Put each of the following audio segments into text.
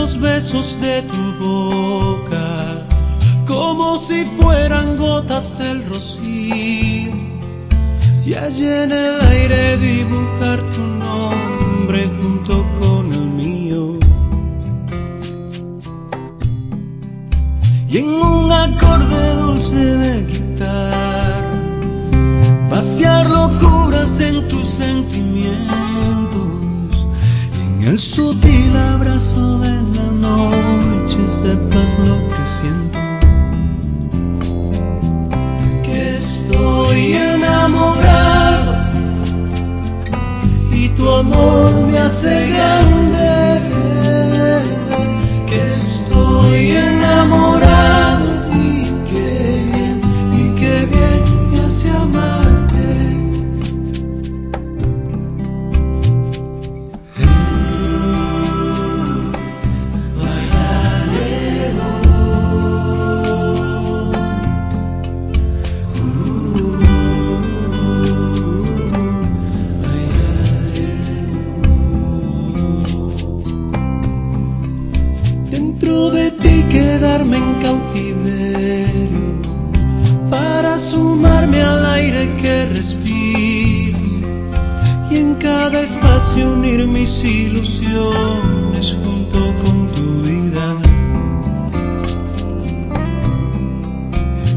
los besos de tu boca como si fueran gotas del rocío y allí en el aire dibujar tu nombre junto con el mío. Y en un acorde dulce de guitarra, vaciar locuras en tus sentimientos. En el sutil abrazo de la noche sepas lo que siento. Que estoy enamorado y tu amor me hace grande. Sumarme al aire que respiras y en cada espacio unir mis ilusiones junto con tu vida.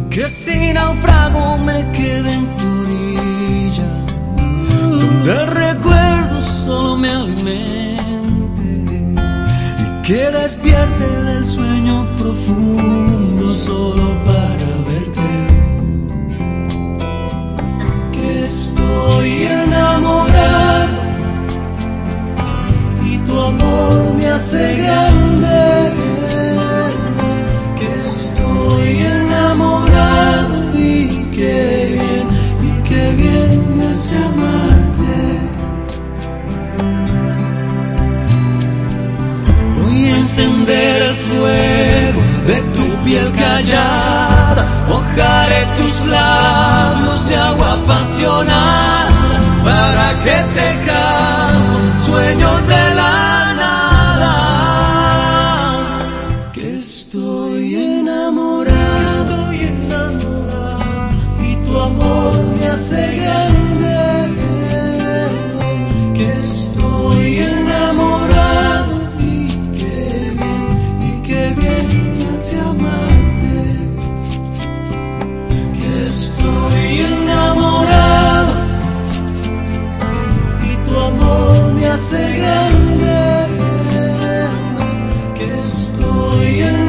Que si naufrago me quede en tu orilla, donde el recuerdo solo me alimente y que despierte del sueño profundo hace grande que estoy enamorado y que bien y que bien me hace amarte. Voy a encender el fuego de tu piel callada mojaré tus labios de agua apasionada para que te Stoję